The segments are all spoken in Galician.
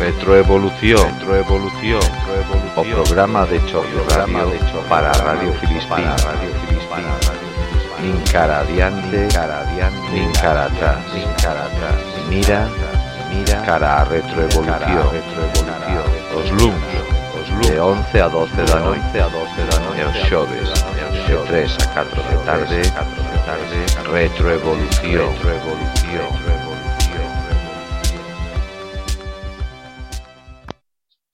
Retroevolución, retroevolución, retroevolución. O programa de choque programa de choque para Radio Filispín, Radio Filispín. Cara atrás, atrás. Mira, mira. Cara a retroevolución, retroevolución. Os luns, os luns de 11 a 12 da noite a 12 da noite os xoves de 3 a 4 da tarde 4 tarde. Retroevolución. Revolución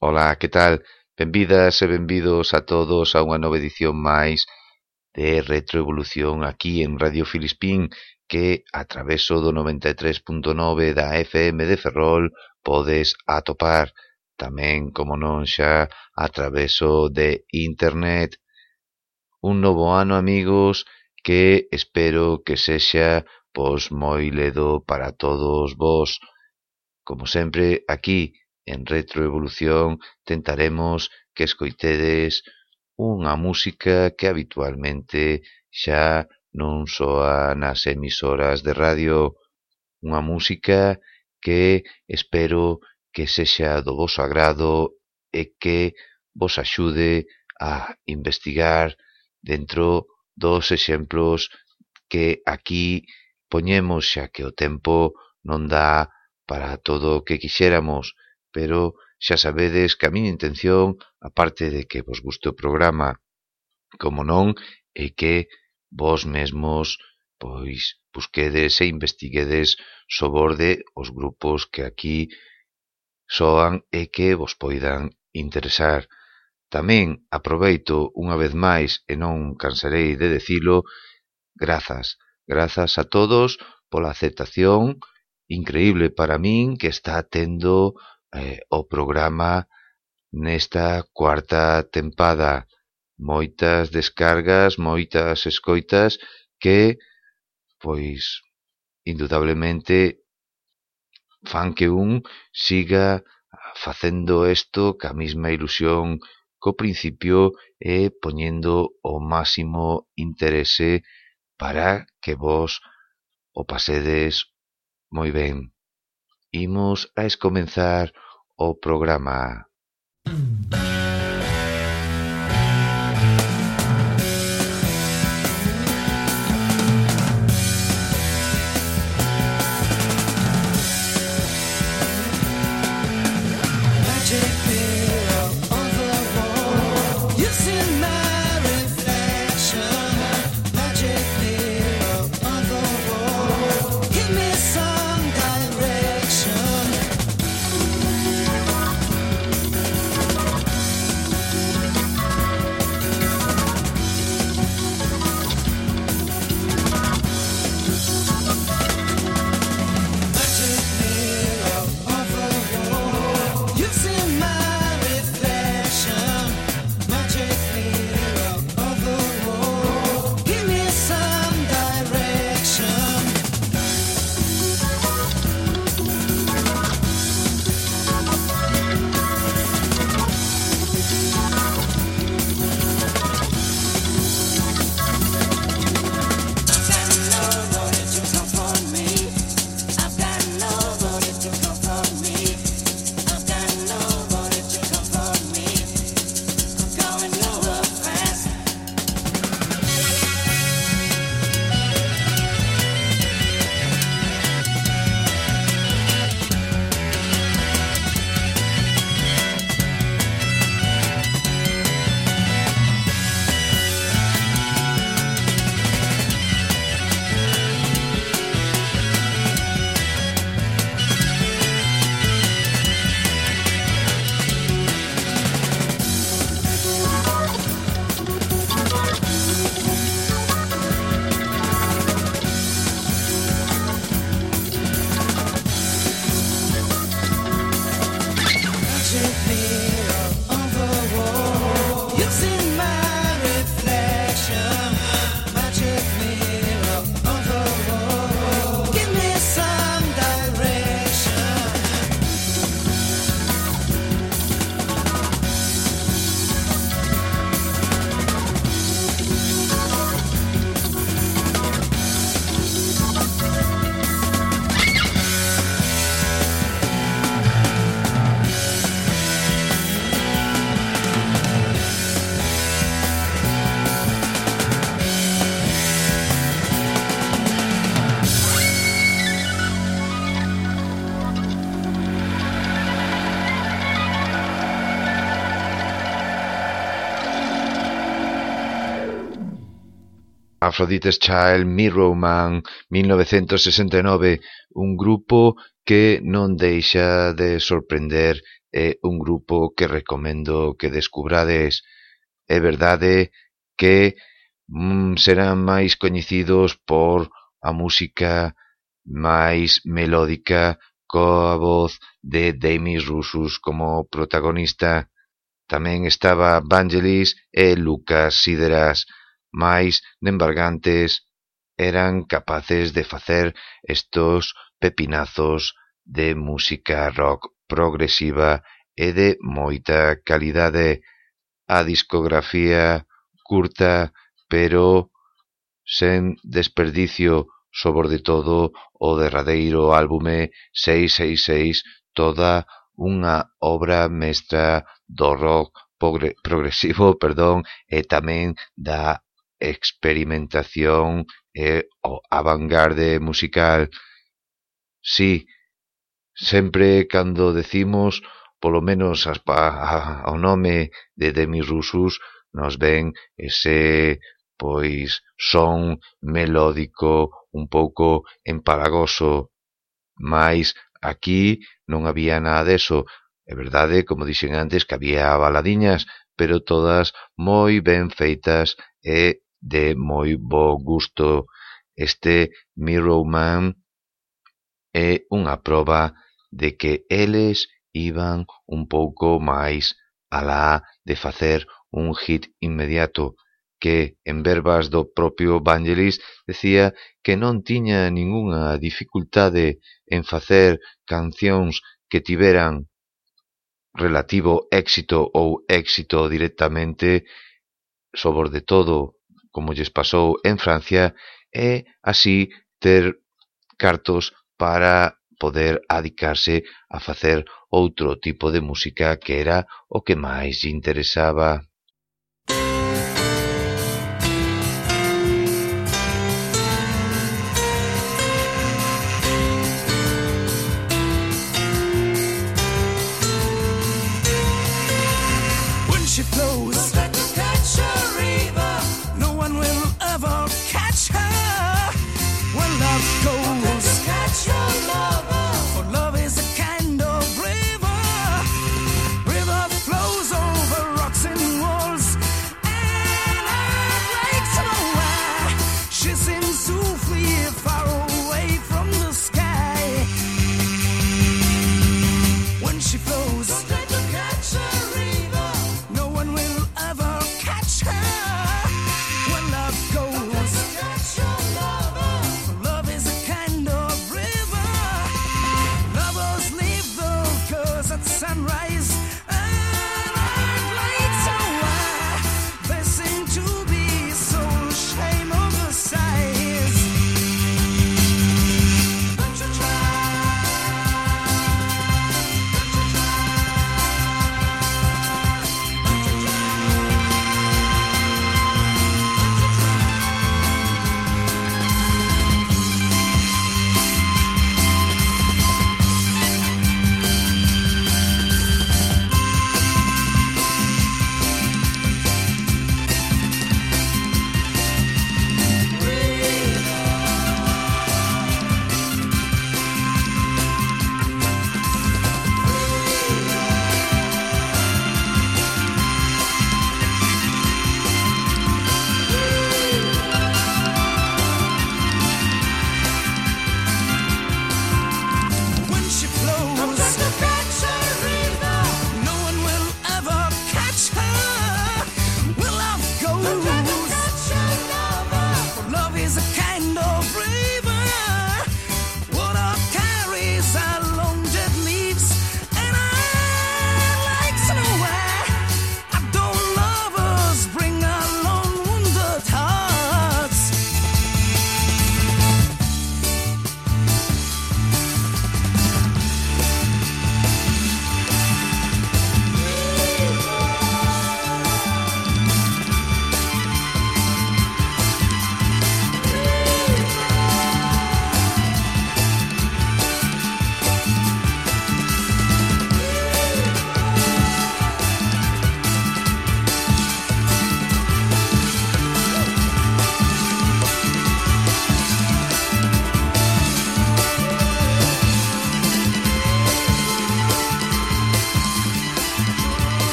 Ola, que tal? Benvidas e benvidos a todos a unha nova edición máis de Retroevolución aquí en Radio Filispín que a traveso do 93.9 da FM de Ferrol podes atopar tamén, como non xa, a traveso de Internet. Un novo ano, amigos, que espero que sexa pois moi ledo para todos vos. Como sempre, aquí, en Retroevolución, tentaremos que escoitedes unha música que habitualmente xa non soa nas emisoras de radio, unha música que espero que sexa do voso agrado e que vos axude a investigar dentro dos exemplos que aquí poñemos, xa que o tempo non dá para todo o que quixéramos, pero xa sabedes que a miña intención, aparte de que vos guste o programa, como non, é que vos mesmos pois busquedes e investiguedes soborde os grupos que aquí soan e que vos poidan interesar. Tamén aproveito unha vez máis, e non cansarei de decilo, grazas. Grazas a todos pola aceptación increíble para min que está tendo eh, o programa nesta cuarta tempada. Moitas descargas, moitas escoitas que, pois, indudablemente fan que un siga facendo isto ca mesma ilusión co principio e poñendo o máximo interese para que vos o pasedes moi ben. Imos a escomenzar o programa. Mm. Aphrodite's Child, Mirror Man, 1969, un grupo que non deixa de sorprender é un grupo que recomendo que descubrades. É verdade que mm, serán máis coñecidos por a música máis melódica coa voz de Demis Roussos como protagonista. Tamén estaba Vangelis e Lucas Sideras mais nembargantes eran capaces de facer estos pepinazos de música rock progresiva e de moita calidade. A discografía curta, pero sen desperdicio, sobre todo o derradeiro álbume 666, toda unha obra mestra do rock progresivo, perdón, e tamén da experimentación e o avangarde musical. Si, sempre cando decimos polo menos as pa, ao nome de Demis Roussos nos ven ese pois son melódico un pouco empalagoso, mais aquí non había nada deso. É verdade, como dixen antes, que había baladiñas, pero todas moi ben feitas e de moi bo gusto. Este Mirror Man é unha proba de que eles iban un pouco máis alá de facer un hit inmediato, que, en verbas do propio Vangelis, decía que non tiña ningunha dificultade en facer cancións que tiveran relativo éxito ou éxito directamente, sobre todo como lles pasou en Francia, e así ter cartos para poder adicarse a facer outro tipo de música que era o que máis lle interesaba.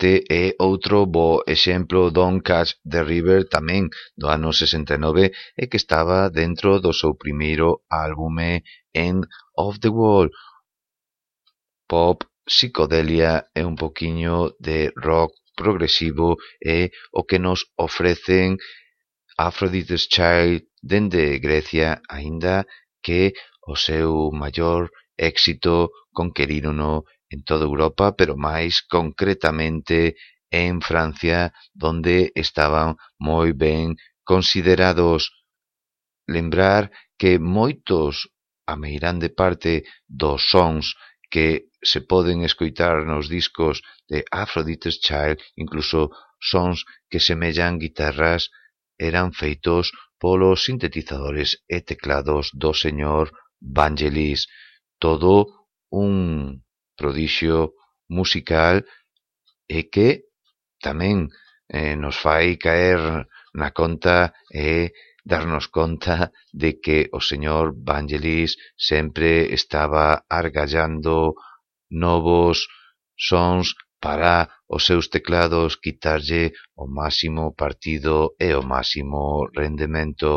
Este é outro bo exemplo Don't Catch the River tamén do ano sesenta e nove e que estaba dentro do seu primeiro álbume End of the World. Pop, psicodelia e un poquiño de rock progresivo é o que nos ofrecen Aphrodite's Child dende Grecia aínda que o seu maior éxito conquerírono en toda Europa pero máis concretamente en Francia donde estaban moi ben considerados. Lembrar que moitos, a meirande parte dos sons que se poden escoitar nos discos de Aphrodite's Child, incluso sons que semellan guitarras, eran feitos polos sintetizadores e teclados do señor Vangelis. Todo un prodixio musical e que tamén eh, nos fai caer na conta e darnos conta de que o señor Vangelis sempre estaba argallando novos sons para os seus teclados quitarlle o máximo partido e o máximo rendemento.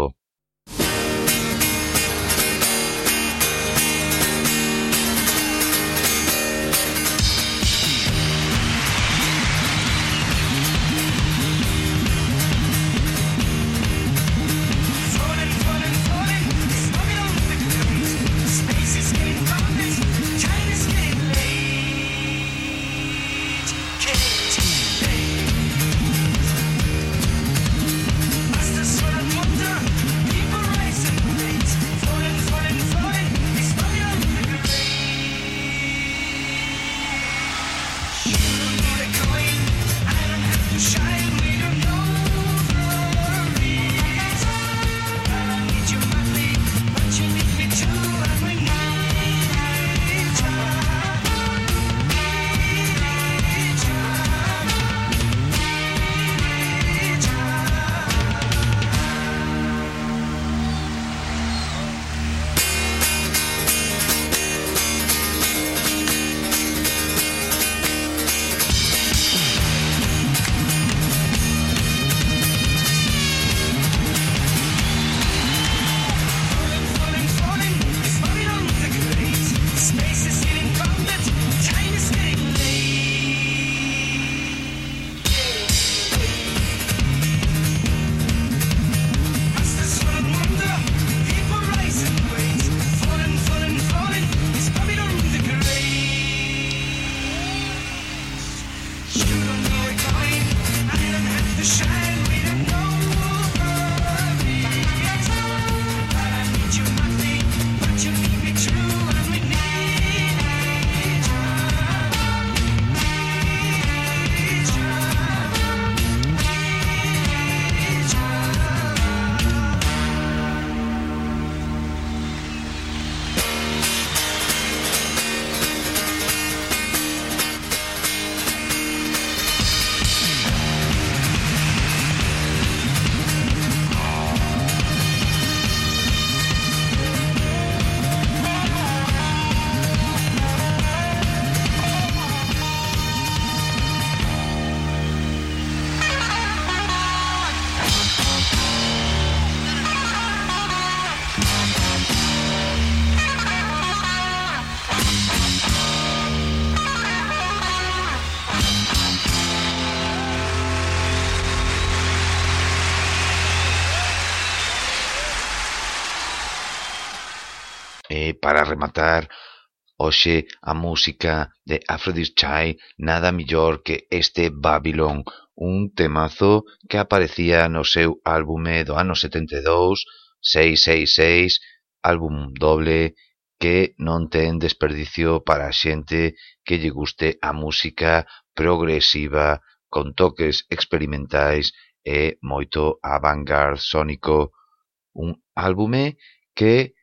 rematar, hoxe a música de Aphrodite nada mellor que este Babylon, un temazo que aparecía no seu álbume do ano 72, 666, álbum doble que non ten desperdicio para a xente que lle guste a música progresiva con toques experimentais e moito avant-garde sónico. Un álbume que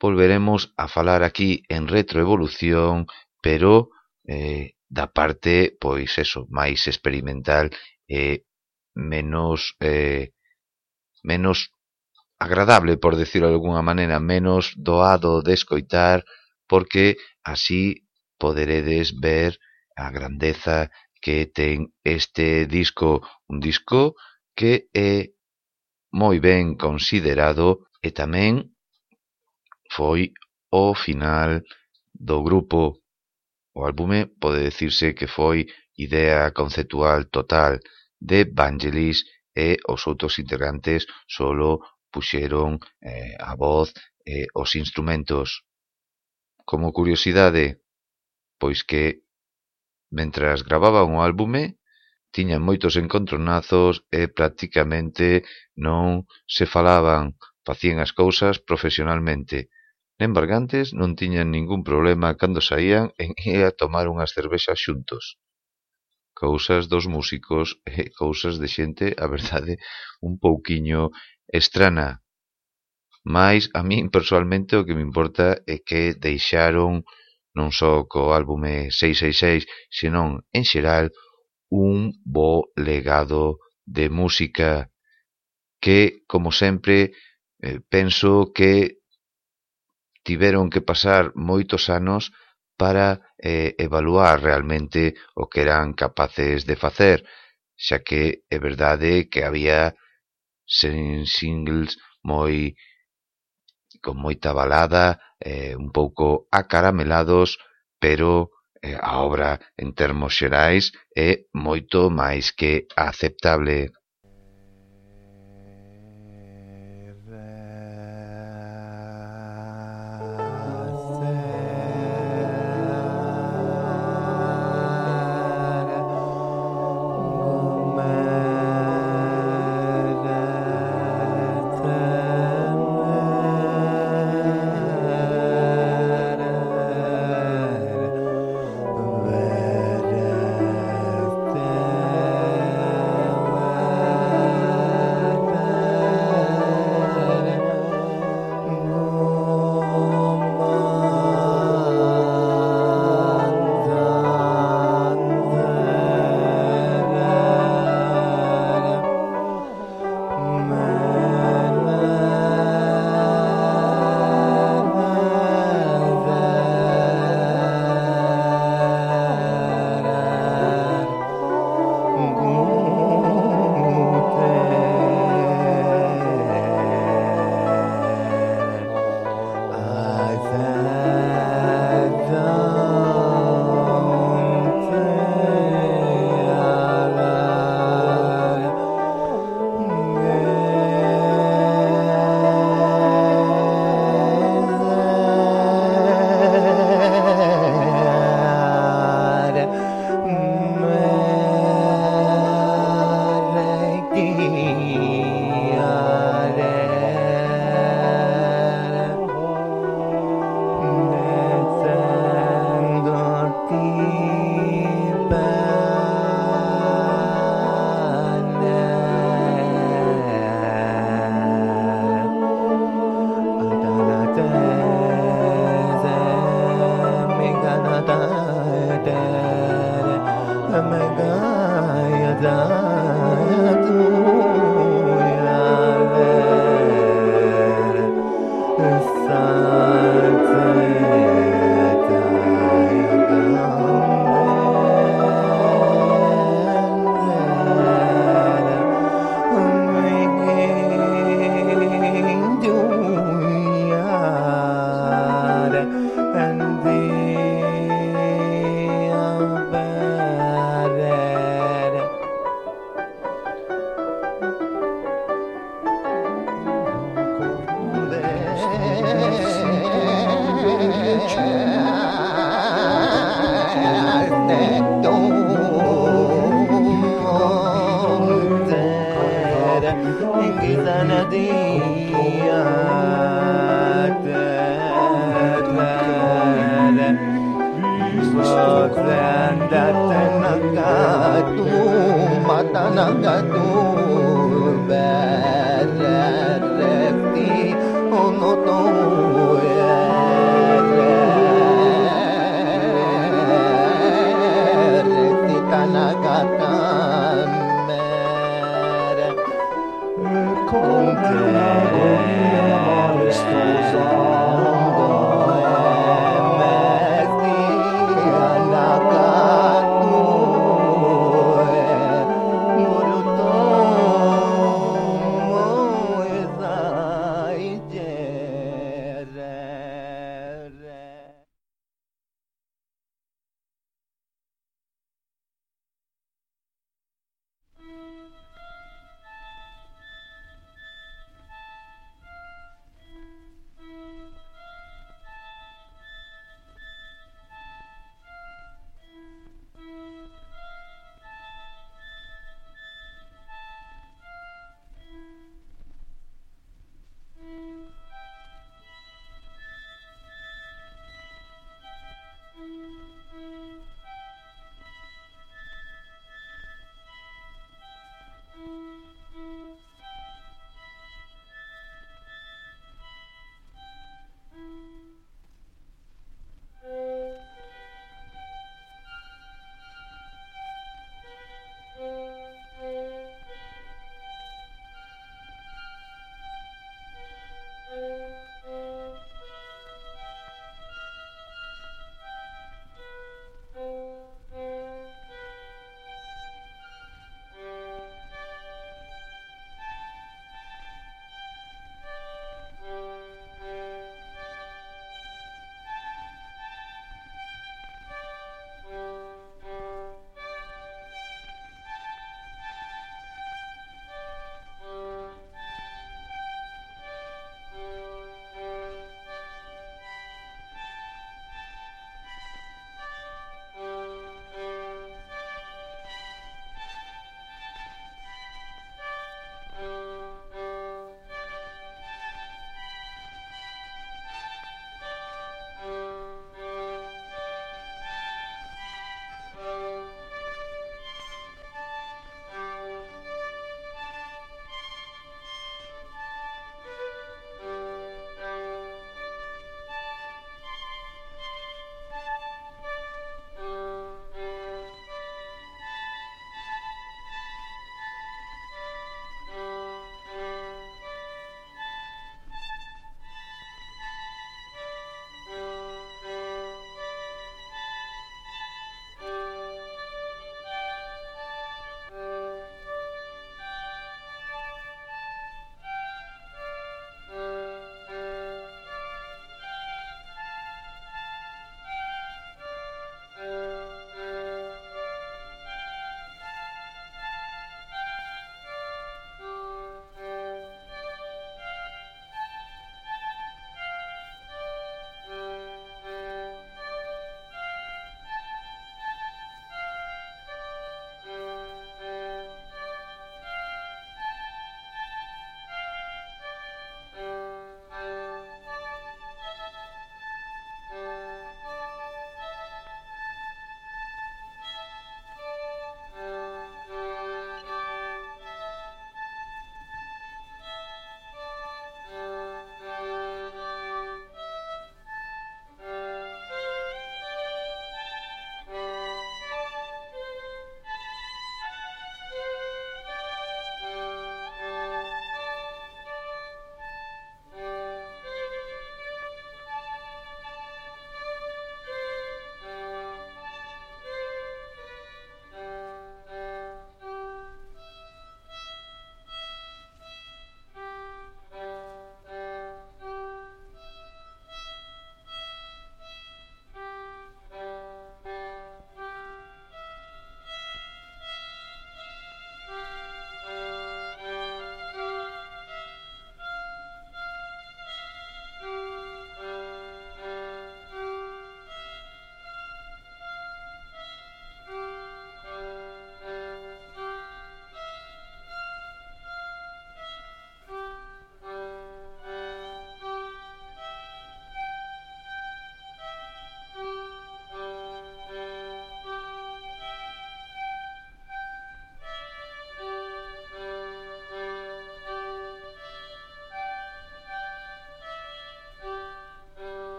volveremos a falar aquí en retroevolución, pero eh, da parte, pois eso, máis experimental e eh, menos eh, menos agradable, por decirlo de alguna maneira, menos doado de escoitar, porque así poderedes ver a grandeza que ten este disco, un disco que é moi ben considerado e tamén foi o final do grupo. O álbume pode decirse que foi idea conceptual total de Vangelis e os outros integrantes solo puxeron eh, a voz e os instrumentos. Como curiosidade, pois que mentras gravaban o álbume tiñan moitos encontronazos e practicamente non se falaban, facían as cousas profesionalmente nen Bargantes non tiñan ningún problema cando saían en ir a tomar unhas cervexas xuntos. Cousas dos músicos e cousas de xente, a verdade, un pouquiño estrana. Mais a min persoalmente o que me importa é que deixaron non só co álbume 666, senón en xeral un bo legado de música que, como sempre, eh, penso que tiveron que pasar moitos anos para eh, evaluar realmente o que eran capaces de facer, xa que é verdade que había singles moi con moita balada, eh, un pouco acaramelados, pero eh, a obra en termos xerais é moito máis que aceptable.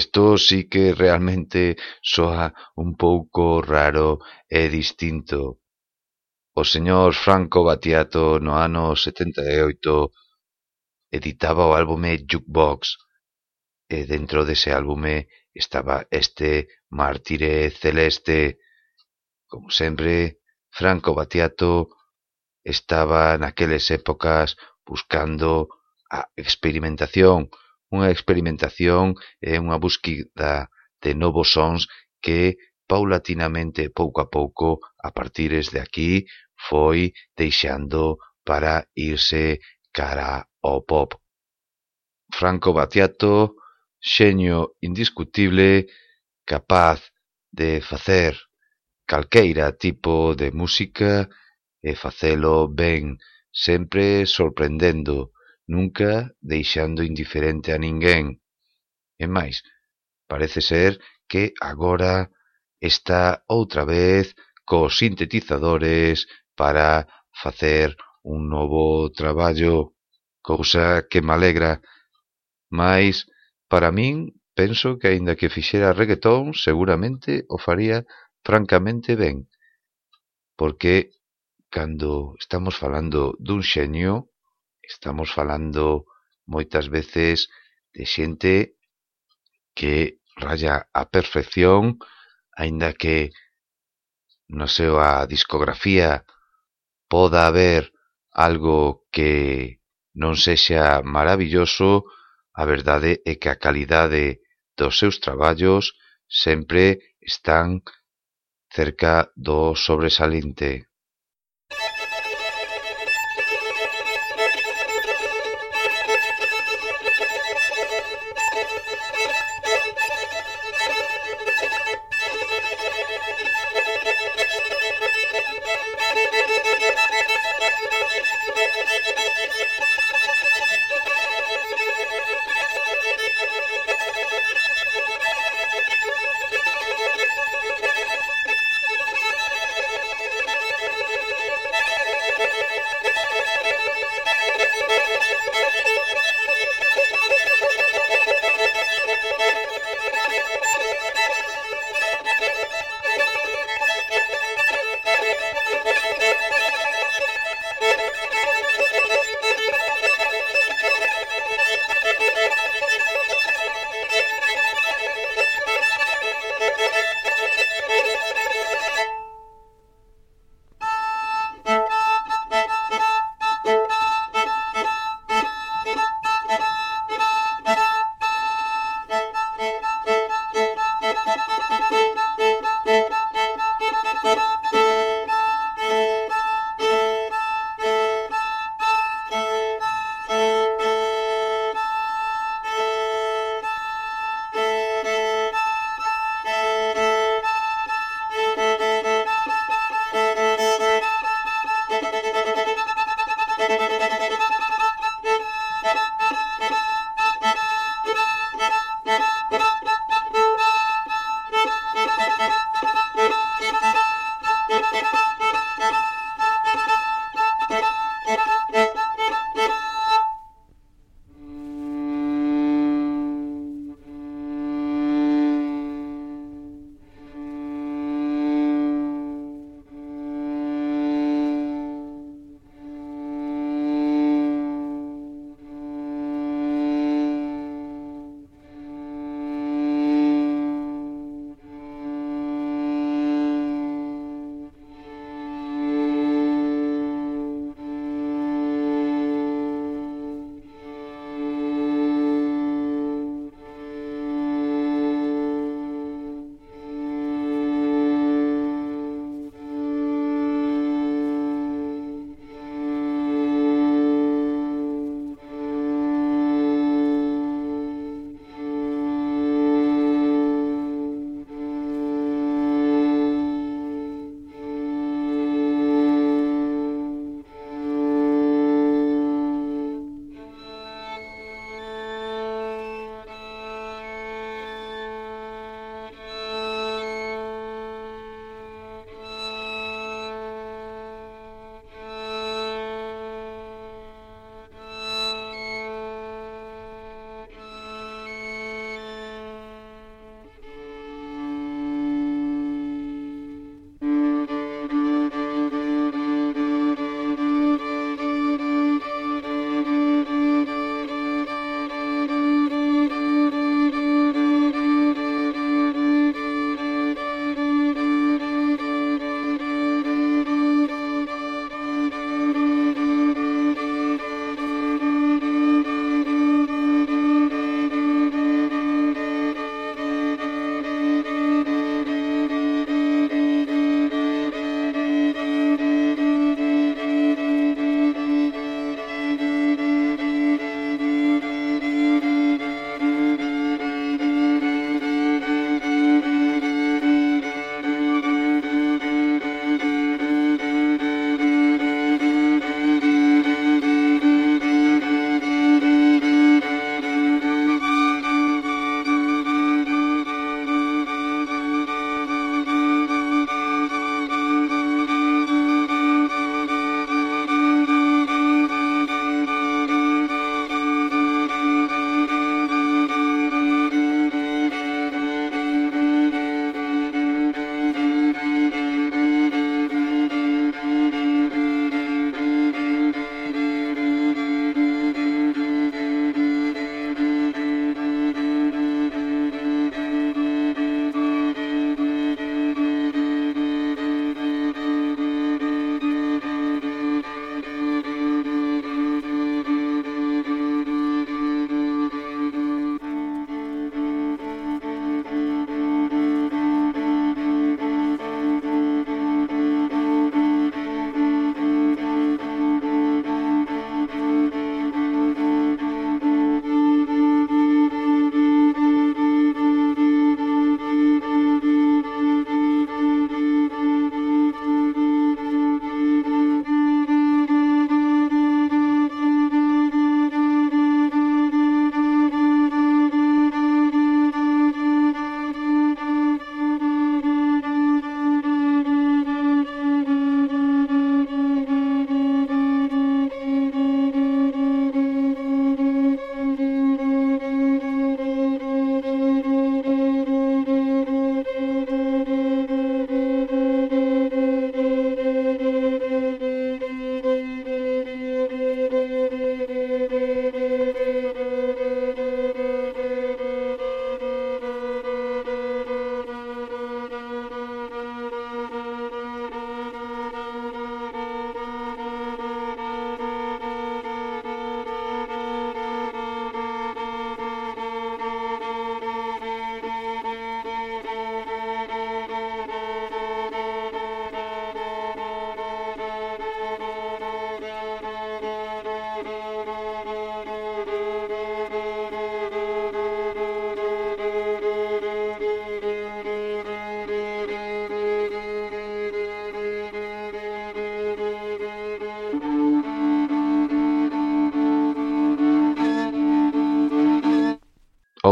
Isto si que realmente soa un pouco raro e distinto: o señor Franco Battiato no ano setenta e oito editaba o álbume Jukebox e dentro dese álbume estaba este Mártire celeste. Como sempre, Franco Battiato estaba naqueles épocas buscando a experimentación, unha experimentación e unha búsqueda de novos sons que paulatinamente, pouco a pouco, a partires de aquí, foi deixando para irse cara ao pop. Franco Batiato, xeño indiscutible, capaz de facer calqueira tipo de música e facelo ben, sempre sorprendendo, nunca deixando indiferente a ninguén. E máis, parece ser que agora está outra vez cos sintetizadores para facer un novo traballo, cousa que me alegra, mas para min penso que aínda que fixera reggaetón seguramente o faría francamente ben, porque cando estamos falando dun xenio estamos falando moitas veces de xente que raya a perfección, aínda que no seu a discografía poda haber algo que non sexa maravilloso, a verdade é que a calidade dos seus traballos sempre están cerca do sobresalente.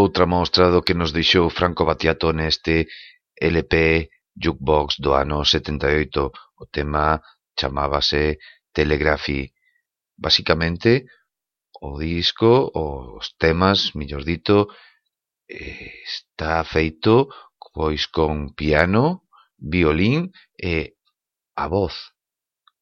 outra mostra do que nos deixou Franco Battiato neste LP Jukebox do ano 78. O tema chamábase Telegraphy. Basicamente, o disco, os temas, millor dito, eh, está feito pois con piano, violín e a voz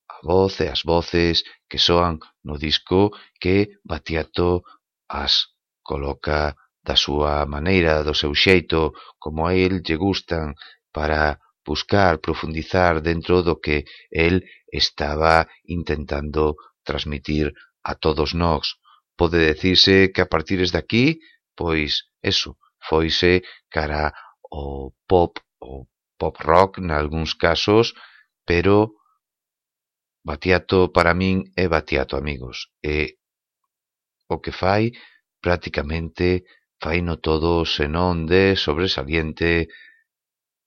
A voz e as voces que soan no disco que Batiato as coloca da súa maneira, do seu xeito, como a el lle gustan, para buscar profundizar dentro do que el estaba intentando transmitir a todos nós. Pode decirse que a partir de aquí, pois, eso, foise cara o pop, o pop rock, nalgúns casos, pero Batiato para min é Batiato, amigos, e o que fai prácticamente faino todo senón de sobresaliente,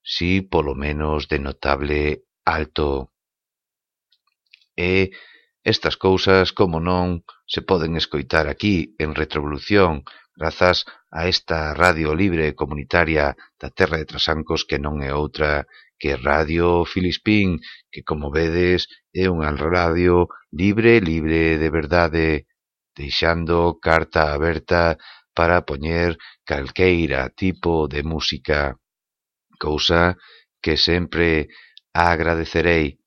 si polo menos de notable alto. E estas cousas, como non, se poden escoitar aquí en Retrovolución grazas a esta radio libre comunitaria da Terra de Trasancos que non é outra que Radio Filispín, que como vedes é unha radio libre, libre de verdade, deixando carta aberta para poñer calqueira tipo de música, cousa que sempre agradecerei.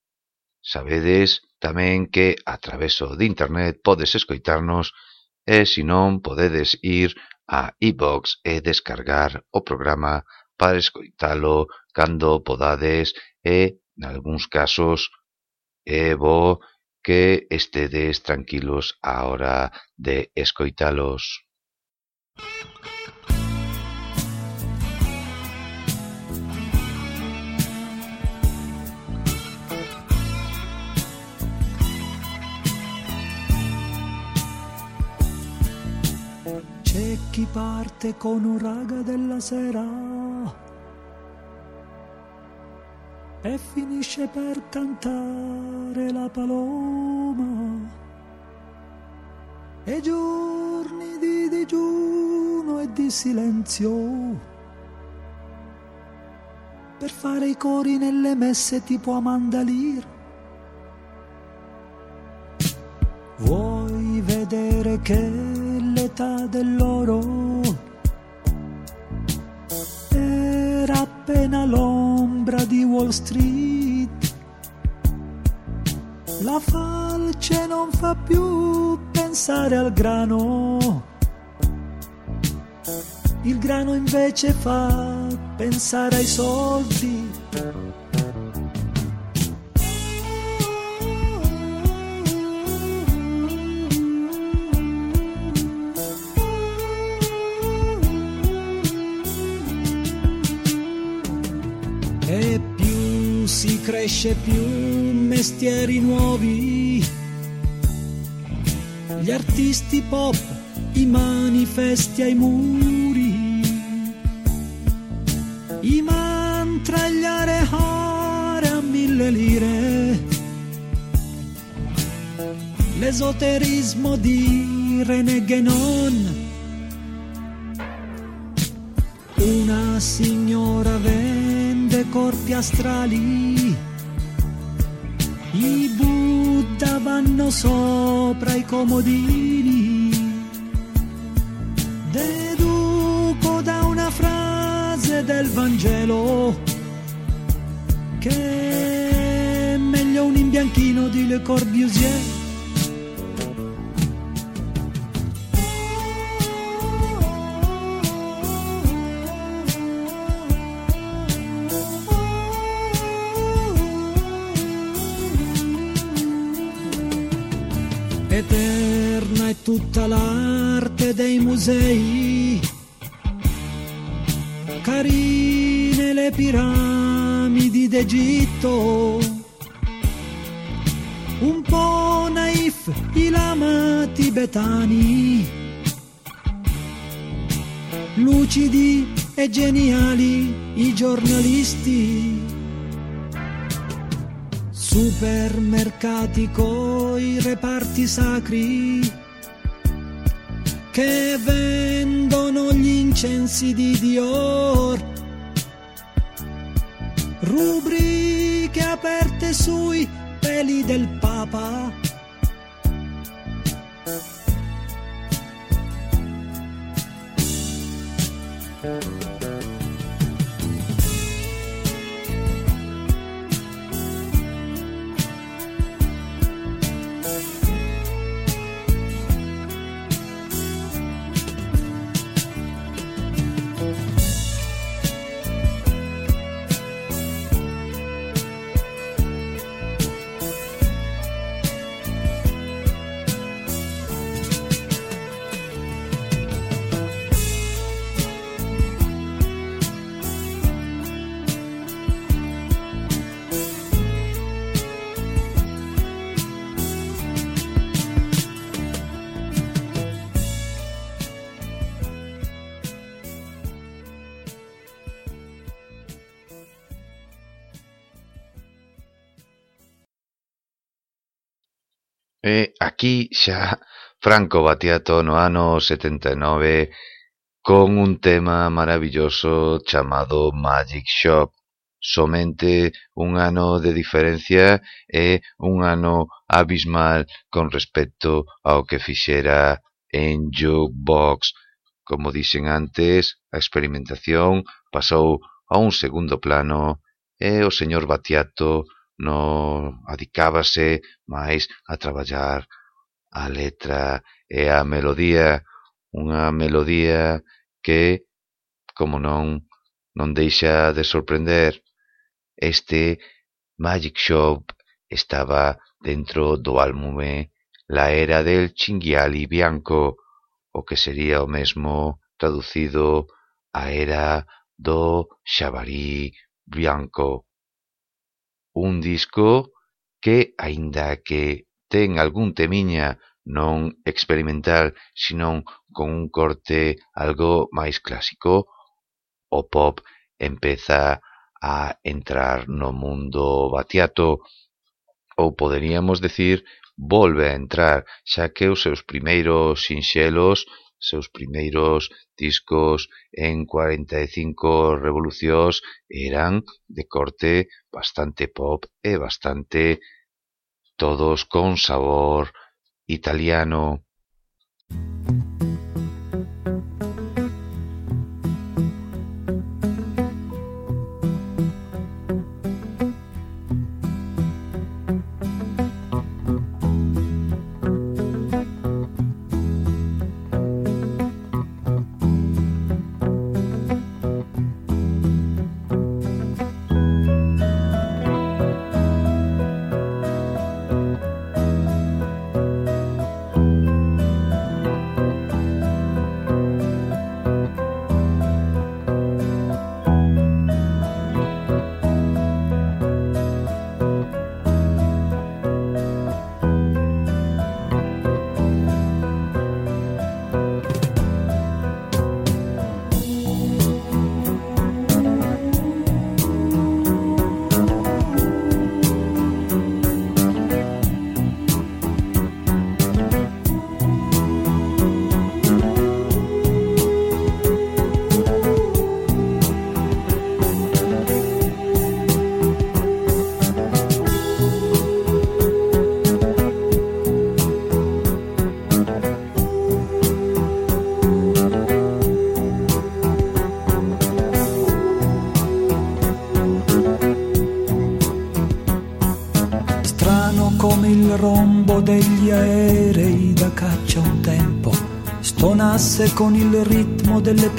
Sabedes tamén que a traveso de internet podes escoitarnos e, se non, podedes ir a iBox e descargar o programa para escoitalo cando podades e, nalgúns casos, é bo que estedes tranquilos á hora de escoitalos. C'è chi parte con un raga della sera e finisce per cantare la paloma. E giorni di digiuno e di silenzio per fare i cori nelle messe tipo a Mandalir. Vuoi vedere che l'età dell'oro era appena l'ombra di Wall Street. La falce non fa più pensare al grano, il grano invece fa pensare ai soldi. cresce più mestieri nuovi, gli artisti pop, i manifesti ai muri, i mantra gli arehare a mille lire, l'esoterismo di René Guénon, una signora vende corpi astrali. I Buddha vanno sopra i comodini. Deduco da una frase del Vangelo che è meglio un imbianchino di Le Corbusier tutta l'arte dei musei, carine le piramidi d'Egitto, un po' naif i lama tibetani, lucidi e geniali i giornalisti. Supermercati coi reparti sacri che vendono gli incensi di Dior. Rubriche aperte sui peli del Papa. E aquí xa Franco Battiato no ano setenta e nove con un tema marabilloso chamado Magic Shop. Somente un ano de diferencia e un ano abismal con respecto ao que fixera en Jukebox. Como dixen antes, a experimentación pasou a un segundo plano e o señor Batiato no adicábase máis a traballar a letra e a melodía, unha melodía que, como non, non deixa de sorprender, este Magic Shop estaba dentro do álbume La Era del Cinghiali Bianco, o que sería o mesmo traducido a Era do Xabarí Bianco. Un disco que, aínda que ten algún temiña non experimental, senón con un corte algo máis clásico, o pop empeza a entrar no mundo batiato, ou poderíamos decir volve a entrar, xa que os seus primeiros sinxelos seus primeiros discos en 45 revolucións eran de corte bastante pop e bastante todos con sabor italiano.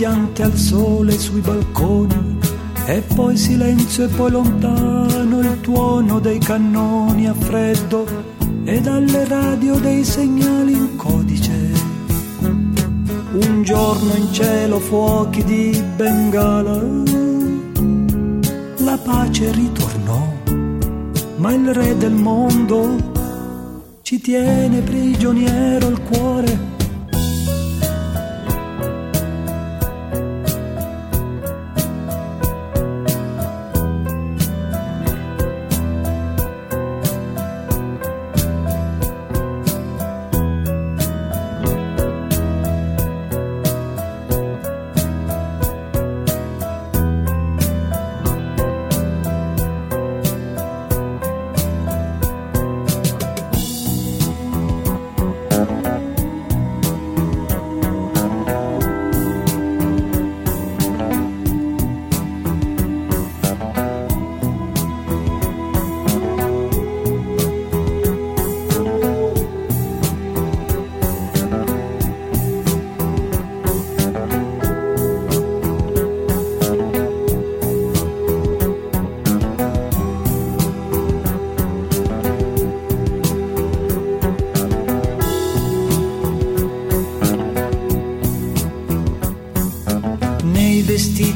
Piante al sole sui balconi e poi silenzio e poi lontano il tuono dei cannoni a freddo e dalle radio dei segnali in codice. Un giorno in cielo fuochi di Bengala, la pace ritornò, ma il re del mondo ci tiene prigioniero il cuore.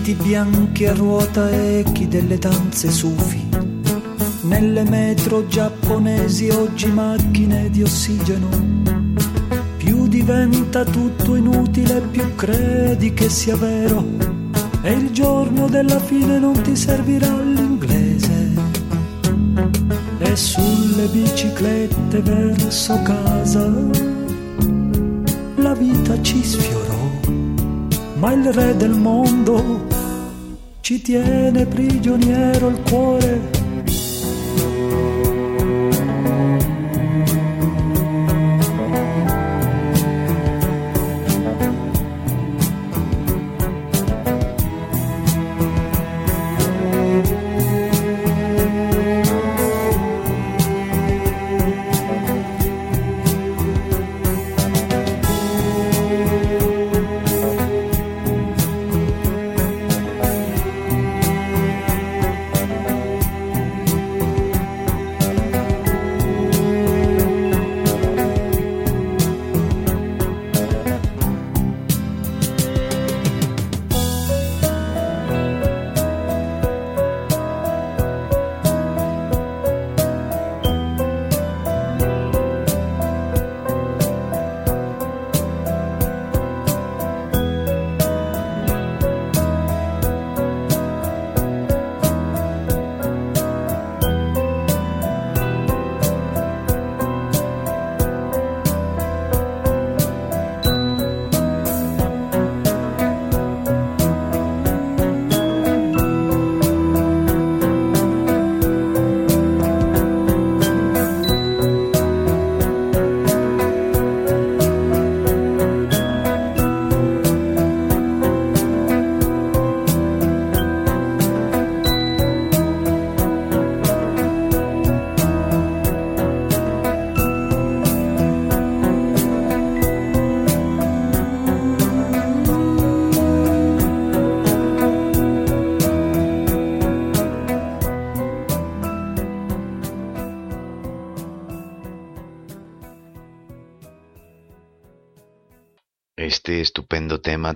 Vestiti bianchi a ruota echi delle danze sufi, nelle metro giapponesi oggi macchine di ossigeno. Più diventa tutto inutile, più credi che sia vero, e il giorno della fine non ti servirà l'inglese. E sulle biciclette verso casa la vita ci sfiorò ma il re del mondo tiene prigioniero il cuore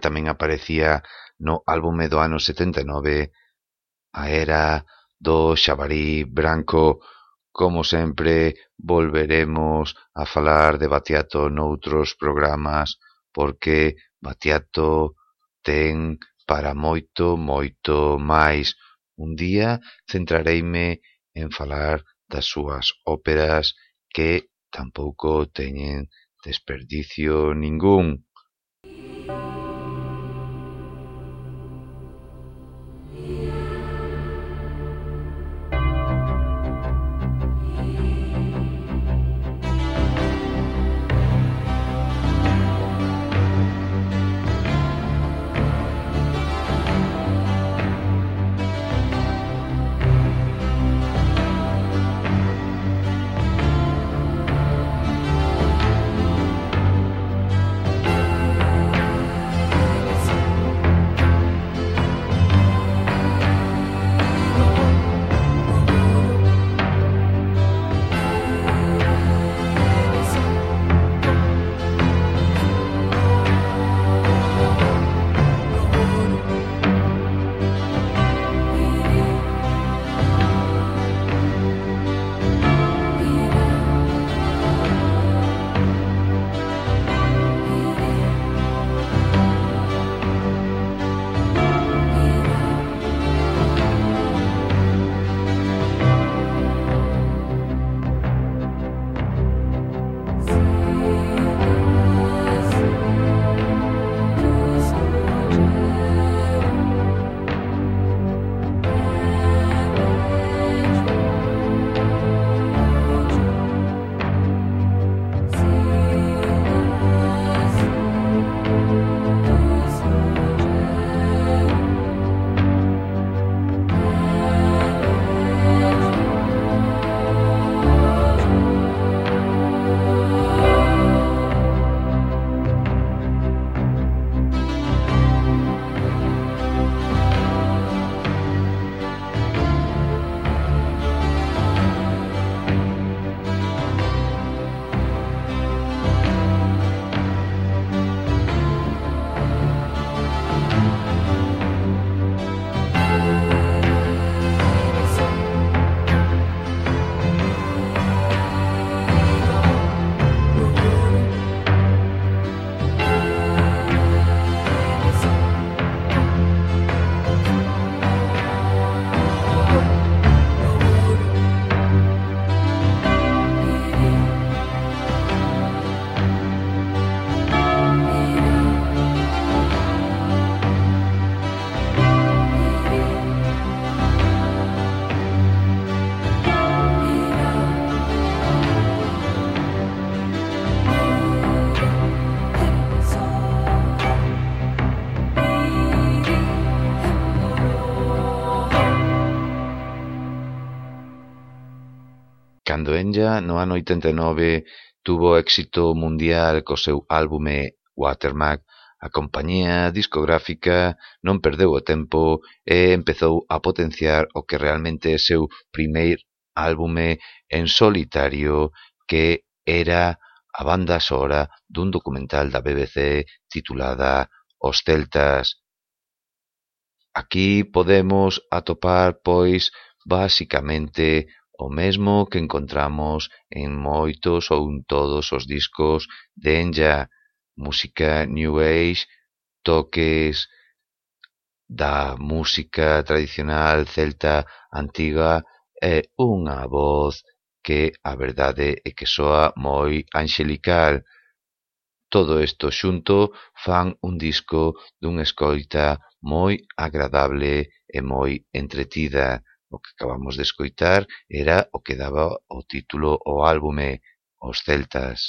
tamén aparecía no álbume do ano setenta e nove A Era do Xabarí Branco Como sempre, volveremos a falar de Batiato noutros programas porque Batiato ten para moito, moito máis. Un día centrareime en falar das súas óperas que tampouco teñen desperdicio ningún. Senja no ano oitenta e nove tuvo éxito mundial co seu álbume Watermark. A compañía discográfica non perdeu o tempo e empezou a potenciar o que realmente é seu primeiro álbume en solitario que era a banda sonora dun documental da BBC titulada Os Celtas. Aquí podemos atopar, pois, basicamente o mesmo que encontramos en moitos ou en todos os discos de Enya, música New Age, toques da música tradicional celta antiga e unha voz que a verdade é que soa moi angelical. Todo isto xunto fan un disco dun escoita moi agradable e moi entretida. O que acabamos de escoitar era o que daba o título ao álbume, Os celtas.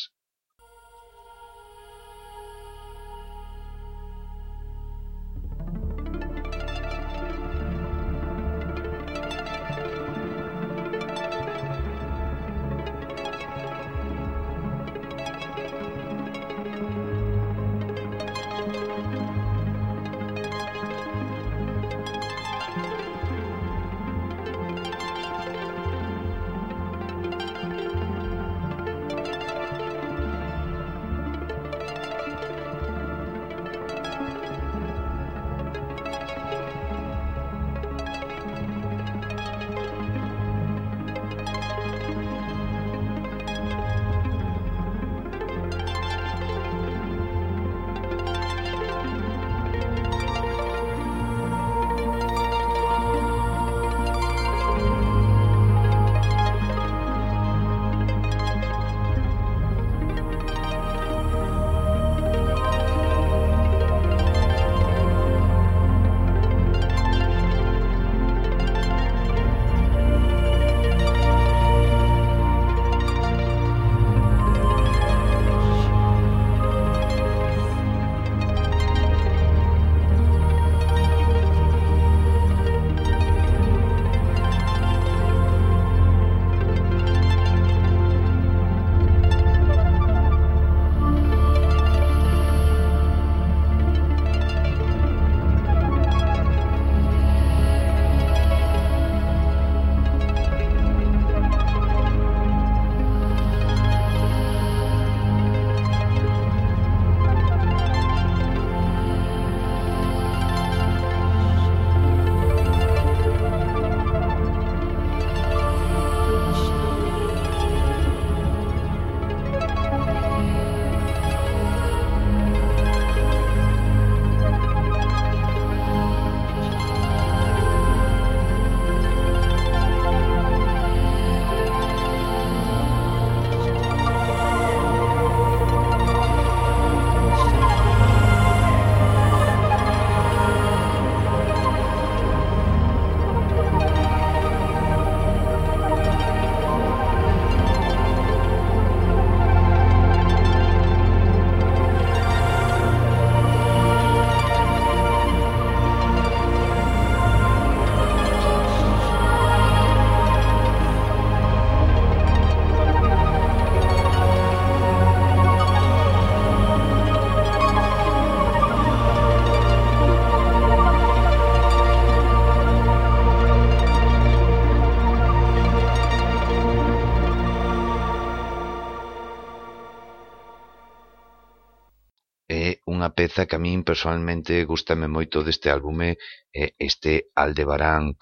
peza que a min personalmente gustame moito deste álbume é este Aldebarán,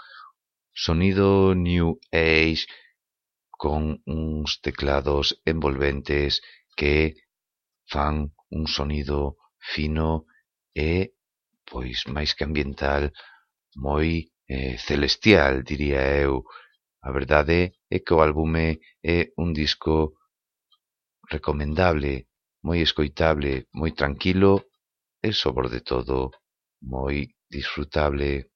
sonido New Age con uns teclados envolventes que fan un sonido fino e, pois máis que ambiental, moi eh, celestial, diría eu. A verdade é que o álbume é un disco recomendable, moi escoitable, moi tranquilo e, sobre todo moi disfrutable.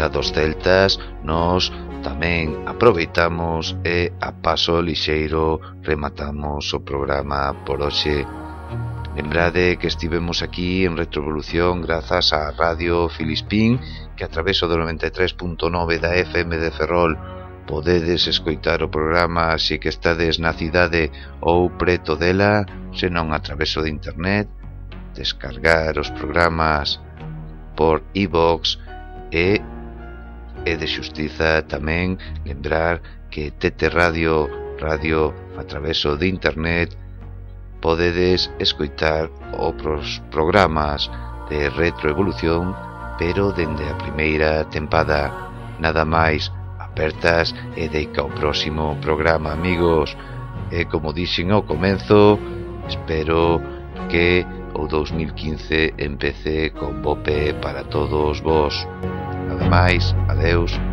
marcha dos celtas nos tamén aproveitamos e a paso lixeiro rematamos o programa por hoxe. Lembrade que estivemos aquí en Retrovolución grazas á Radio Filispín que a traveso do 93.9 da FM de Ferrol podedes escoitar o programa se que estades na cidade ou preto dela, senón a traveso de internet, descargar os programas por iVox e É de xustiza tamén lembrar que Tete Radio, radio a traveso de internet, podedes escoitar outros programas de retroevolución, pero dende a primeira tempada. Nada máis, apertas e deica o próximo programa, amigos. E como dixen ao comenzo, espero que o 2015 empece con bope para todos vos máis, adeus.